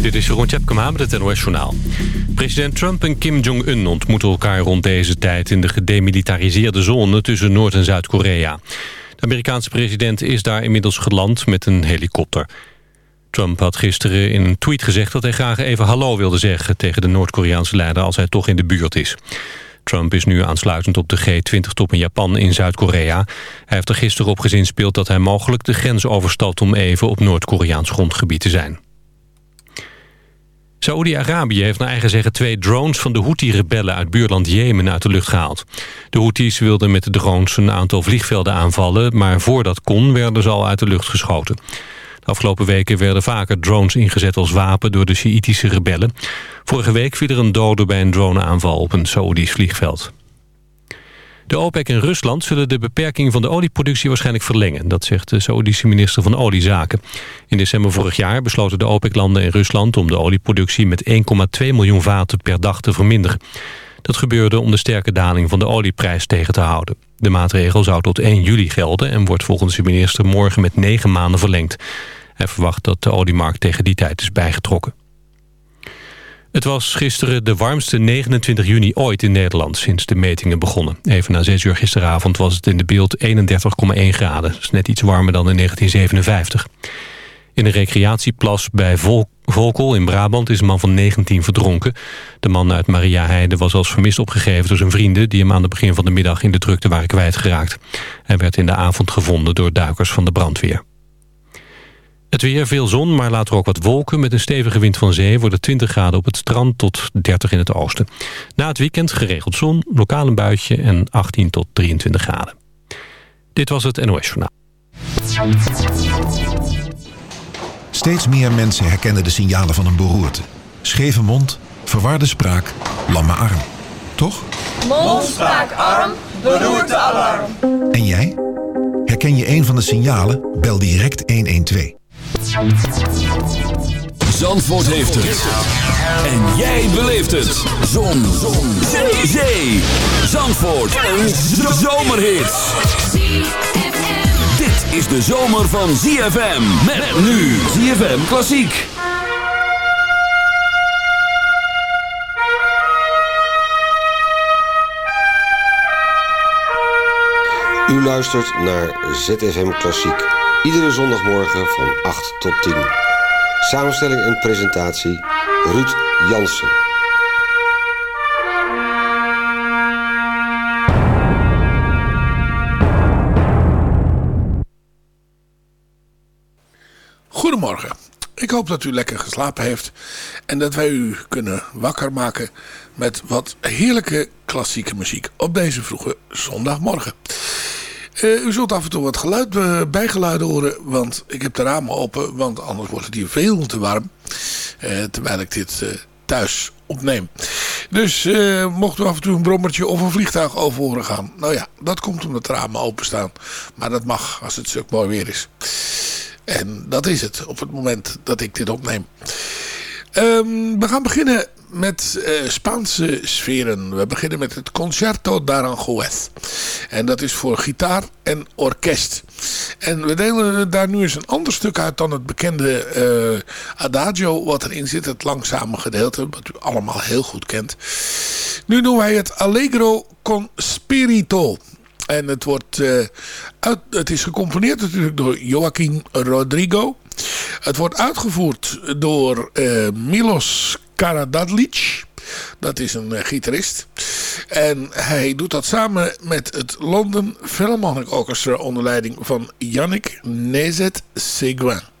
Dit is Jeroen Tjepkema met het NOS Journaal. President Trump en Kim Jong-un ontmoeten elkaar rond deze tijd... in de gedemilitariseerde zone tussen Noord- en Zuid-Korea. De Amerikaanse president is daar inmiddels geland met een helikopter. Trump had gisteren in een tweet gezegd dat hij graag even hallo wilde zeggen... tegen de Noord-Koreaanse leider als hij toch in de buurt is. Trump is nu aansluitend op de G20-top in Japan in Zuid-Korea. Hij heeft er gisteren op gezinspeeld dat hij mogelijk de grens overstalt... om even op Noord-Koreaans grondgebied te zijn. Saoedi-Arabië heeft naar eigen zeggen twee drones van de Houthi-rebellen uit buurland Jemen uit de lucht gehaald. De Houthis wilden met de drones een aantal vliegvelden aanvallen, maar voordat dat kon werden ze al uit de lucht geschoten. Afgelopen weken werden vaker drones ingezet als wapen door de Sjiitische rebellen. Vorige week viel er een dode bij een droneaanval op een Saoedisch vliegveld. De OPEC en Rusland zullen de beperking van de olieproductie waarschijnlijk verlengen. Dat zegt de Saoedische minister van Oliezaken. In december vorig jaar besloten de OPEC-landen en Rusland... om de olieproductie met 1,2 miljoen vaten per dag te verminderen. Dat gebeurde om de sterke daling van de olieprijs tegen te houden. De maatregel zou tot 1 juli gelden... en wordt volgens de minister morgen met 9 maanden verlengd. Hij verwacht dat de oliemarkt tegen die tijd is bijgetrokken. Het was gisteren de warmste 29 juni ooit in Nederland sinds de metingen begonnen. Even na 6 uur gisteravond was het in de beeld 31,1 graden. Is net iets warmer dan in 1957. In een recreatieplas bij Vol Volkel in Brabant is een man van 19 verdronken. De man uit Maria Heide was als vermist opgegeven door zijn vrienden... die hem aan het begin van de middag in de drukte waren kwijtgeraakt. Hij werd in de avond gevonden door duikers van de brandweer. Het weer, veel zon, maar later ook wat wolken. Met een stevige wind van zee worden 20 graden op het strand tot 30 in het oosten. Na het weekend geregeld zon, lokaal een buitje en 18 tot 23 graden. Dit was het NOS Journaal. Steeds meer mensen herkennen de signalen van een beroerte. Scheve mond, verwarde spraak, lamme arm. Toch? Mond, spraak, arm, beroerte, alarm. En jij? Herken je een van de signalen? Bel direct 112. Zandvoort heeft het. En jij beleeft het. Zon. Zon. Zee. Zee. Zandvoort. Een zomerhit. Dit is de zomer van ZFM. Met nu ZFM Klassiek. U luistert naar ZFM Klassiek. Iedere zondagmorgen van 8 tot 10. Samenstelling en presentatie Ruud Jansen. Goedemorgen. Ik hoop dat u lekker geslapen heeft en dat wij u kunnen wakker maken met wat heerlijke klassieke muziek op deze vroege zondagmorgen. Uh, u zult af en toe wat geluid, uh, bijgeluiden horen, want ik heb de ramen open, want anders wordt het hier veel te warm. Uh, terwijl ik dit thuis opneem. Dus mocht u af en toe een brommertje of een vliegtuig over horen gaan. Nou ja, dat komt omdat de ramen openstaan. Maar dat mag als het stuk mooi weer is. En dat is het op het moment dat ik dit opneem. Um, we gaan beginnen met uh, Spaanse sferen. We beginnen met het Concerto d'Aranjuez. En dat is voor gitaar en orkest. En we delen daar nu eens een ander stuk uit dan het bekende uh, Adagio wat erin zit. Het langzame gedeelte, wat u allemaal heel goed kent. Nu doen wij het Allegro con Spirito. En het, wordt, uit, het is gecomponeerd natuurlijk door Joaquin Rodrigo. Het wordt uitgevoerd door uh, Milos Karadadlic. Dat is een uh, gitarist. En hij doet dat samen met het London Philharmonic Orchestra onder leiding van Yannick Nezet-Seguin. verder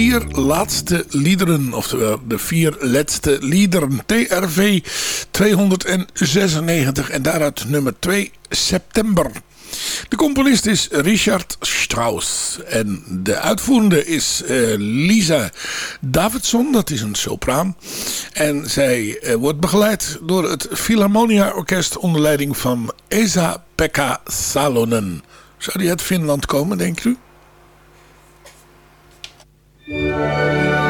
vier laatste liederen. Oftewel de vier laatste liederen. TRV 296 en daaruit nummer 2 September. De componist is Richard Strauss. En de uitvoerende is uh, Lisa Davidson. Dat is een sopraan. En zij uh, wordt begeleid door het Philharmonia Orkest onder leiding van Esa-Pekka Salonen. Zou die uit Finland komen, denkt u? Música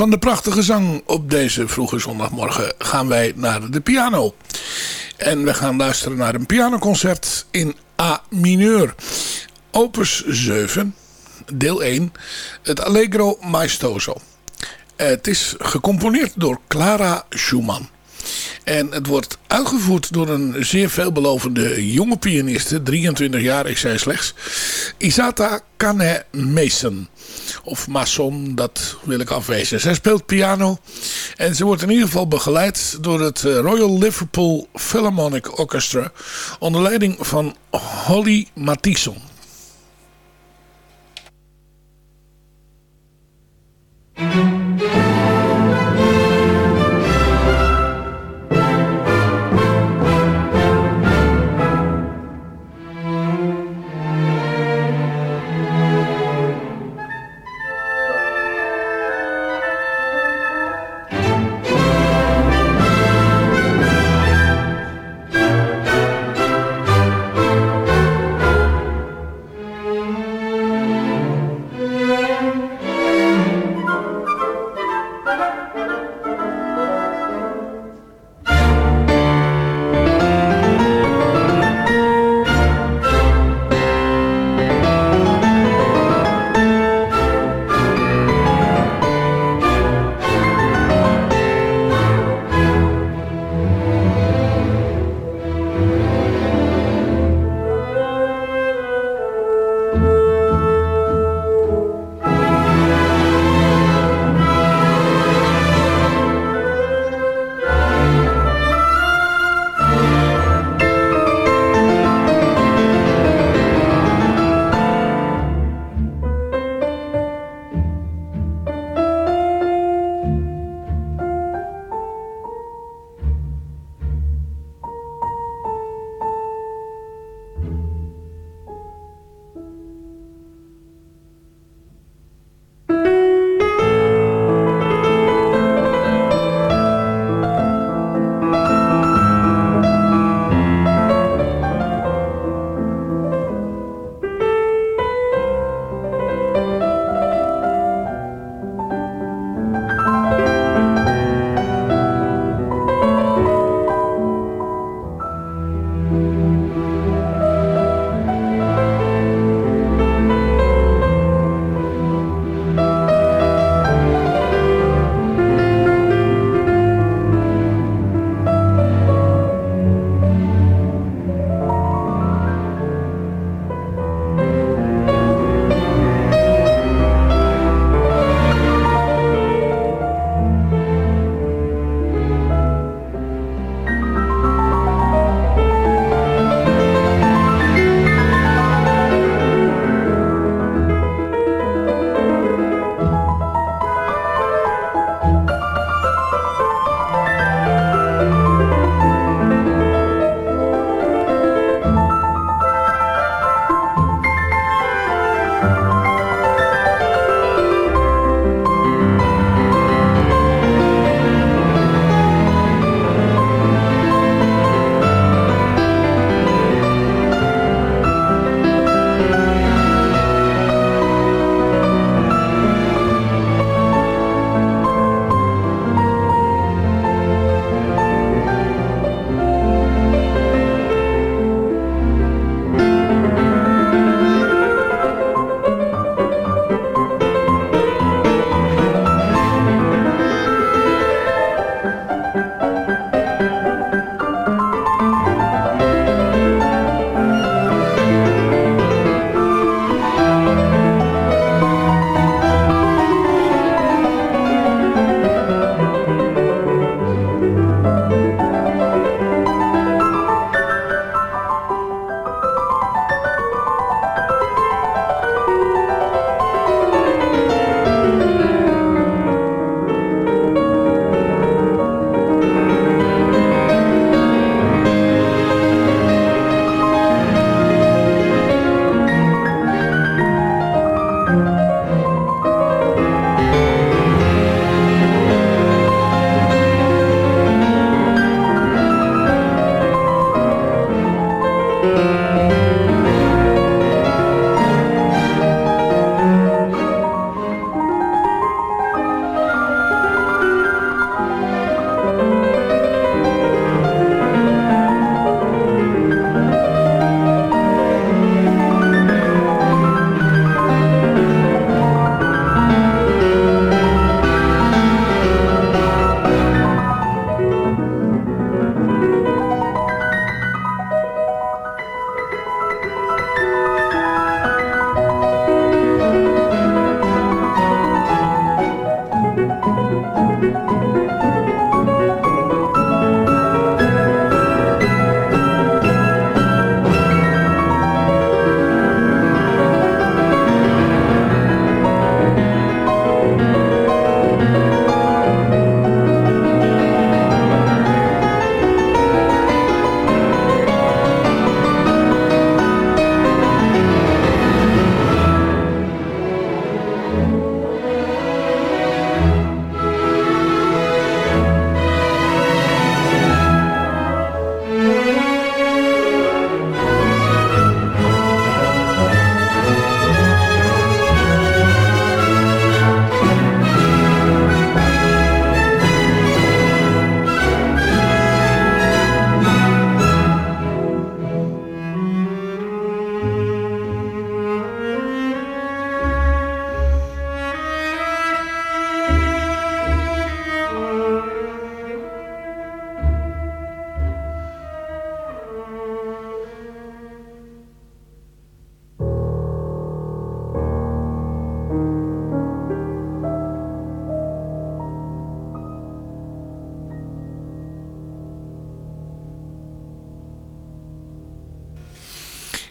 van de prachtige zang op deze vroege zondagmorgen gaan wij naar de piano. En we gaan luisteren naar een pianoconcert in A mineur. Opus 7, deel 1, het Allegro Maestoso. Het is gecomponeerd door Clara Schumann. En het wordt uitgevoerd door een zeer veelbelovende jonge pianiste, 23 jaar, ik zei slechts, Isata Kane Mason. Of Mason, dat wil ik afwezen. Zij speelt piano en ze wordt in ieder geval begeleid door het eh, Royal Liverpool Philharmonic Orchestra onder leiding van Holly Matison. Mm-hmm.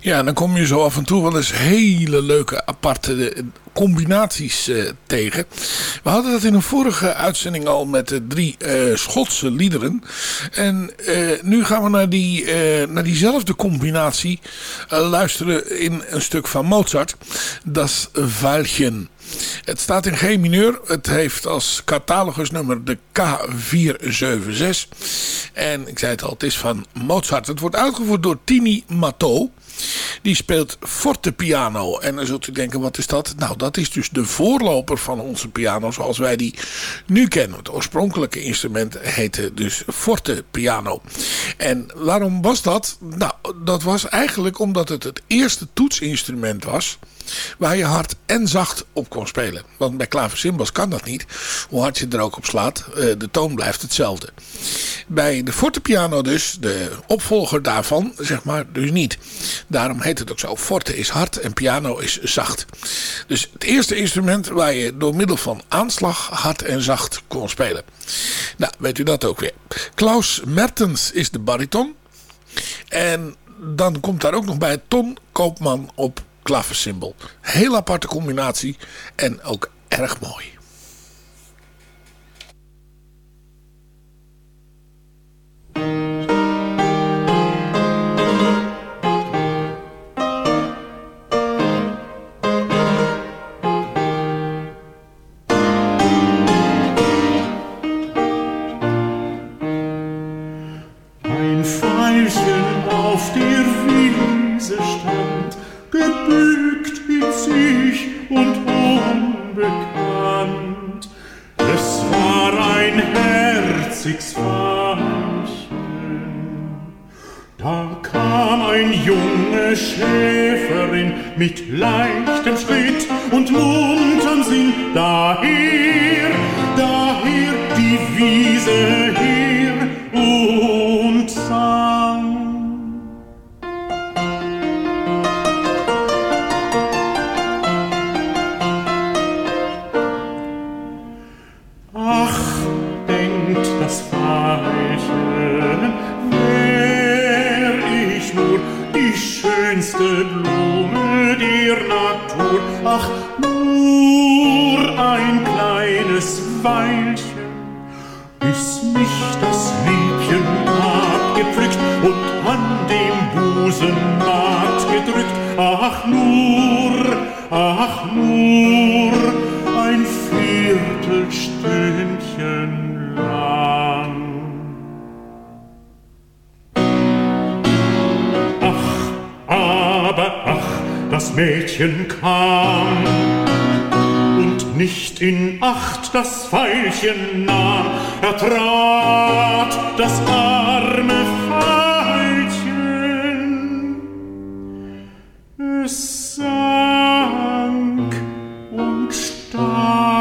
Ja, dan kom je zo af en toe wel eens hele leuke aparte eh, combinaties uh, tegen. We hadden dat in een vorige uitzending al met de drie uh, Schotse liederen. En nu gaan we naar, die, naar diezelfde combinatie luisteren in een stuk van Mozart. Das Weilchen. Het staat in G mineur. Het heeft als catalogusnummer de K476. En ik zei het al, het is van Mozart. Het wordt uitgevoerd door Tini Matteau. Die speelt fortepiano. En dan zult u denken, wat is dat? Nou, dat is dus de voorloper van onze piano zoals wij die nu kennen. Het oorspronkelijke instrument heette dus fortepiano. En waarom was dat? Nou, dat was eigenlijk omdat het het eerste toetsinstrument was waar je hard en zacht op kon spelen. Want bij klaversymbals kan dat niet. Hoe hard je er ook op slaat, eh, de toon blijft hetzelfde. Bij de fortepiano dus, de opvolger daarvan, zeg maar, dus niet. Daarom heet het ook zo. Forte is hard en piano is zacht. Dus het eerste instrument waar je door middel van aanslag hard en zacht kon spelen. Nou, weet u dat ook weer. Klaus Mertens is de bariton. En dan komt daar ook nog bij Ton Koopman op klaversymbol. Heel aparte combinatie en ook erg mooi. Pfeilchen nahm. Er trat das arme Pfeilchen. Es sank und starb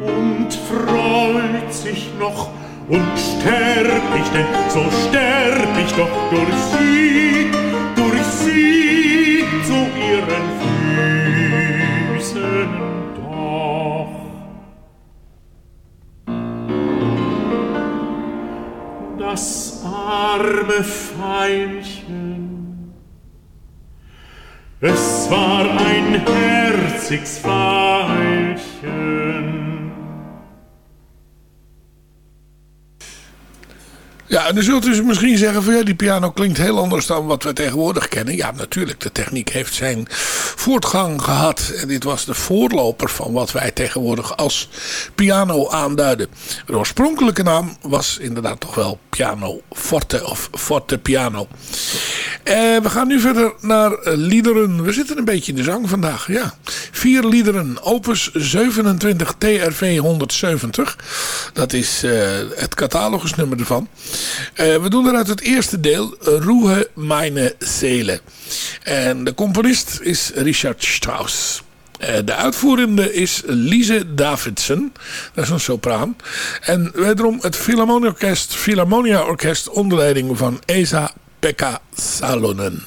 und freut sich noch und sterb ich denn, so sterb ich doch durch sie, six En dan zult u misschien zeggen van ja, die piano klinkt heel anders dan wat we tegenwoordig kennen. Ja, natuurlijk, de techniek heeft zijn voortgang gehad. En dit was de voorloper van wat wij tegenwoordig als piano aanduiden. De oorspronkelijke naam was inderdaad toch wel piano forte of forte piano. Eh, we gaan nu verder naar liederen. We zitten een beetje in de zang vandaag, ja. Vier liederen, opus 27 TRV 170. Dat is uh, het catalogusnummer ervan. Uh, we doen eruit het eerste deel, Ruhe meine Seele. En de componist is Richard Strauss. Uh, de uitvoerende is Lise Davidson. Dat is een sopraan. En wederom het Philharmonia Orkest, Philharmonia Orkest onder leiding van Esa Pekka Salonen.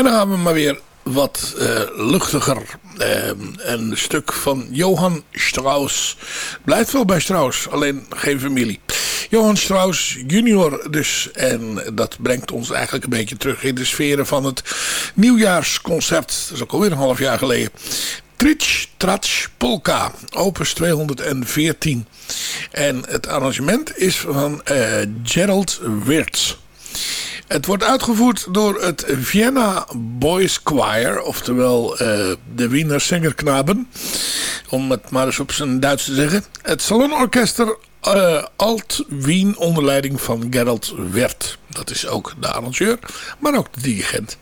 En dan gaan we maar weer wat uh, luchtiger. Uh, een stuk van Johann Strauss. Blijft wel bij Strauss, alleen geen familie. Johann Strauss junior dus. En dat brengt ons eigenlijk een beetje terug in de sferen van het nieuwjaarsconcert. Dat is ook alweer een half jaar geleden. Tritsch Tratsch Polka, opus 214. En het arrangement is van uh, Gerald Wirtz. Het wordt uitgevoerd door het Vienna Boys Choir, oftewel uh, de Wiener Zengerknaben, om het maar eens op zijn Duits te zeggen. Het Salonorkester uh, Alt Wien onder leiding van Gerald Wert. Dat is ook de arrangeur, maar ook de dirigent.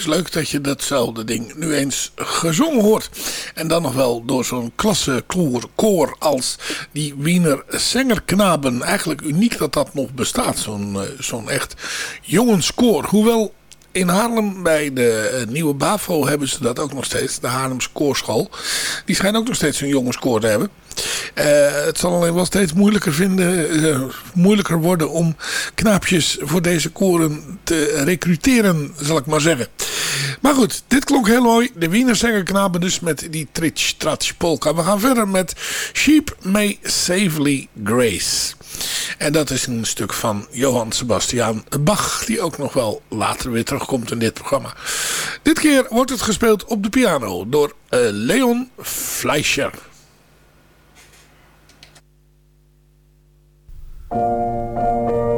Leuk dat je datzelfde ding nu eens gezongen hoort. En dan nog wel door zo'n klasse koor als die Wiener Zengerknaben. Eigenlijk uniek dat dat nog bestaat, zo'n uh, zo'n echt jongenskoor. Hoewel in Haarlem bij de eh, nieuwe BAVO hebben ze dat ook nog steeds. De Haarlems Koorschool. Die schijnt ook nog steeds een jongenskoor te hebben. Uh, het zal alleen wel steeds moeilijker, vinden, uh, moeilijker worden om knaapjes voor deze koren te recruteren, zal ik maar zeggen. Maar goed, dit klonk heel mooi. De Wiener Zengerknaben dus met die Tritsch Tratsch Polka. We gaan verder met Sheep May Savely Grace. En dat is een stuk van Johann Sebastian Bach. Die ook nog wel later weer terugkomt in dit programma. Dit keer wordt het gespeeld op de piano door uh, Leon Fleischer. Thank you.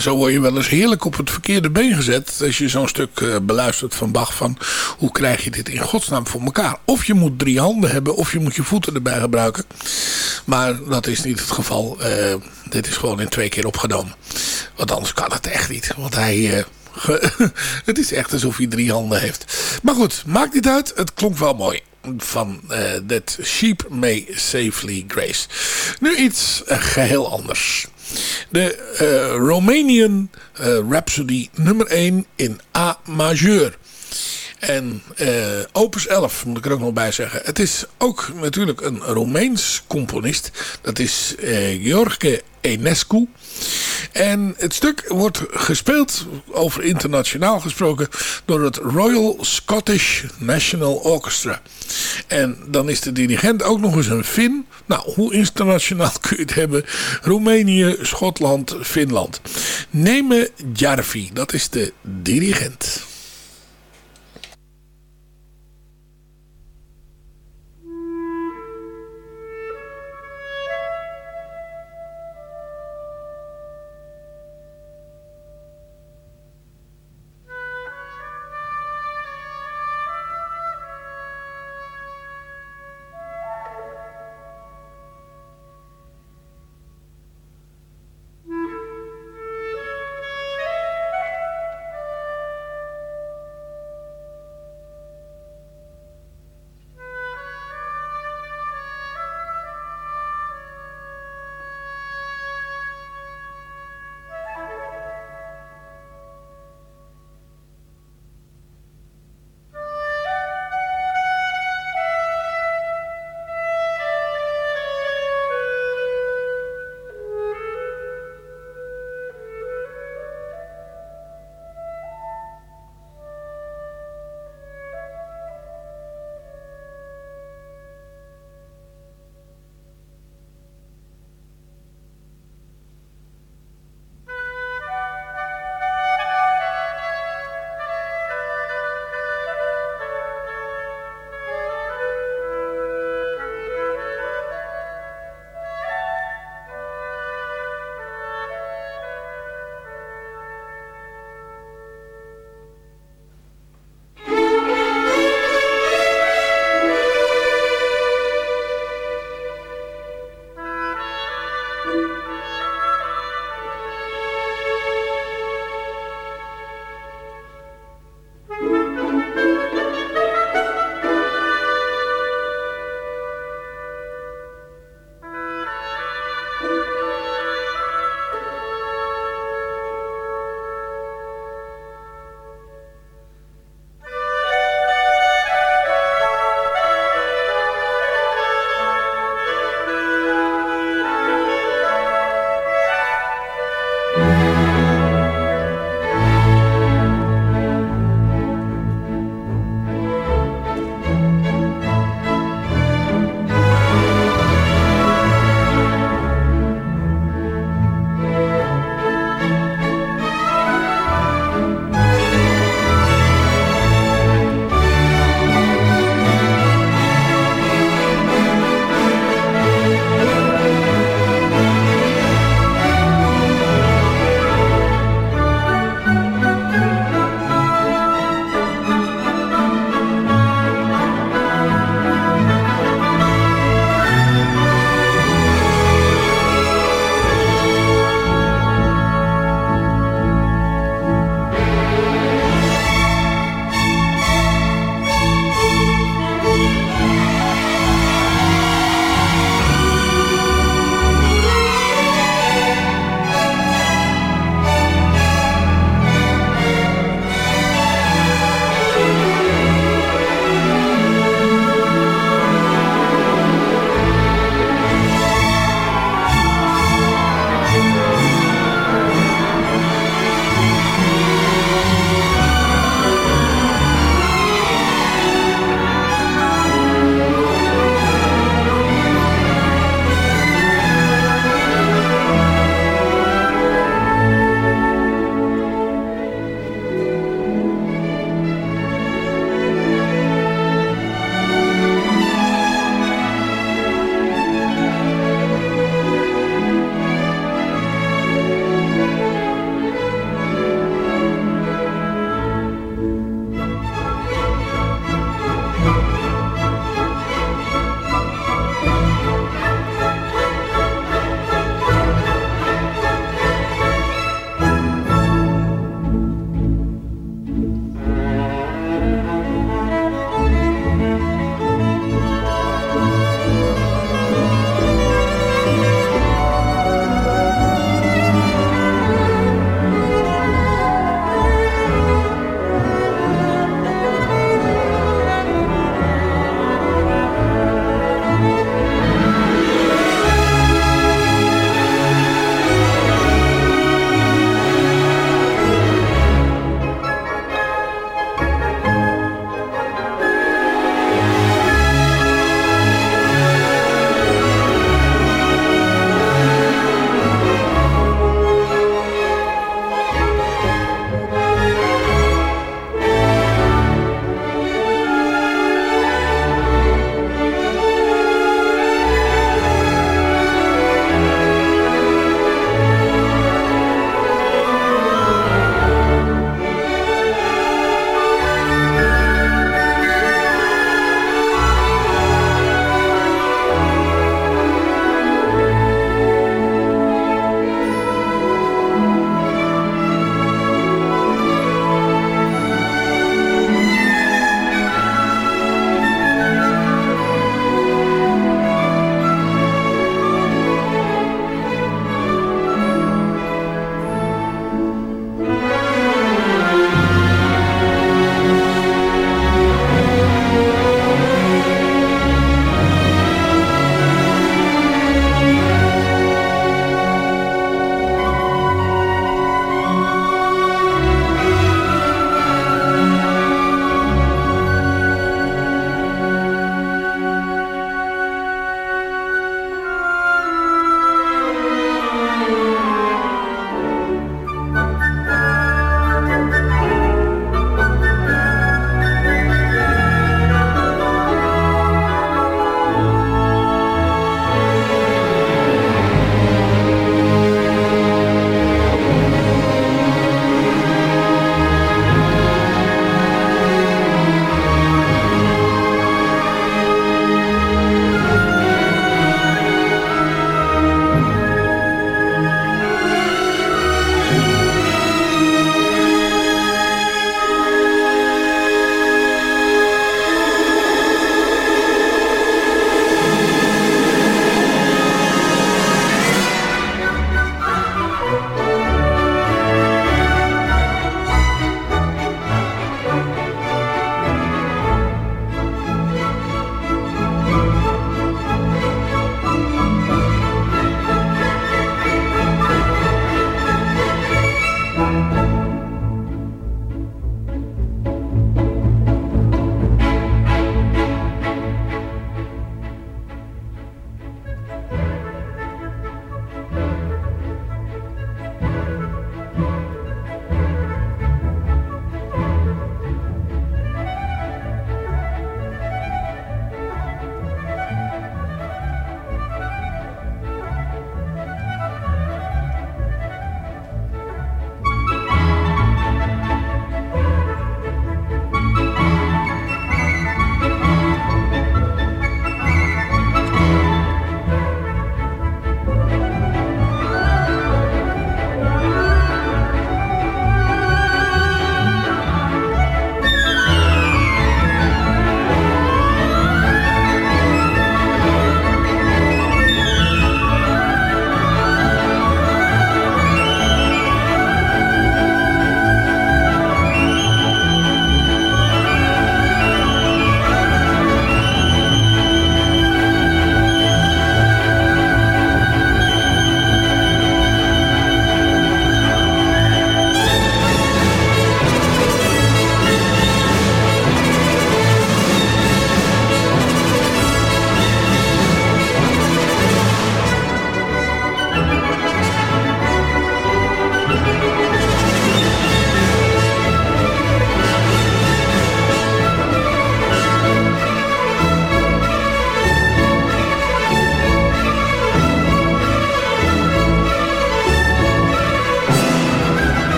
Zo word je wel eens heerlijk op het verkeerde been gezet. Als je zo'n stuk uh, beluistert van Bach. Van hoe krijg je dit in godsnaam voor elkaar? Of je moet drie handen hebben. Of je moet je voeten erbij gebruiken. Maar dat is niet het geval. Uh, dit is gewoon in twee keer opgenomen. Want anders kan het echt niet. Want hij... Uh, het is echt alsof hij drie handen heeft. Maar goed, maakt niet uit. Het klonk wel mooi van That Sheep May Safely Grace. Nu iets geheel anders. De uh, Romanian Rhapsody nummer 1 in A majeur. En opus 11 moet ik er ook nog bij zeggen. Het is ook natuurlijk een Romeins componist. Dat is George Enescu. En het stuk wordt gespeeld, over internationaal gesproken, door het Royal Scottish National Orchestra. En dan is de dirigent ook nog eens een Fin. Nou, hoe internationaal kun je het hebben? Roemenië, Schotland, Finland. Neme Jarvi, dat is de dirigent.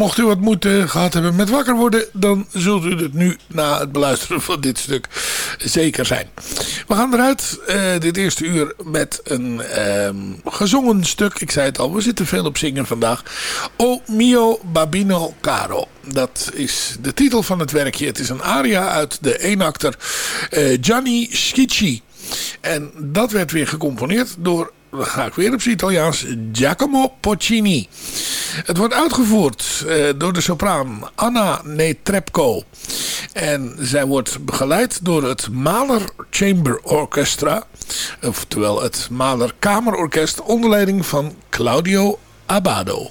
Mocht u wat moeite gehad hebben met wakker worden... dan zult u het nu na het beluisteren van dit stuk zeker zijn. We gaan eruit uh, dit eerste uur met een uh, gezongen stuk. Ik zei het al, we zitten veel op zingen vandaag. O mio babino caro. Dat is de titel van het werkje. Het is een aria uit de eenakter uh, Gianni Schicchi. En dat werd weer gecomponeerd door dan ga ik weer op zijn Italiaans. Giacomo Poccini. Het wordt uitgevoerd uh, door de sopraan Anna Netrebko. En zij wordt begeleid door het Mahler Chamber Orchestra. Oftewel het Mahler Kamerorkest onder leiding van Claudio Abado.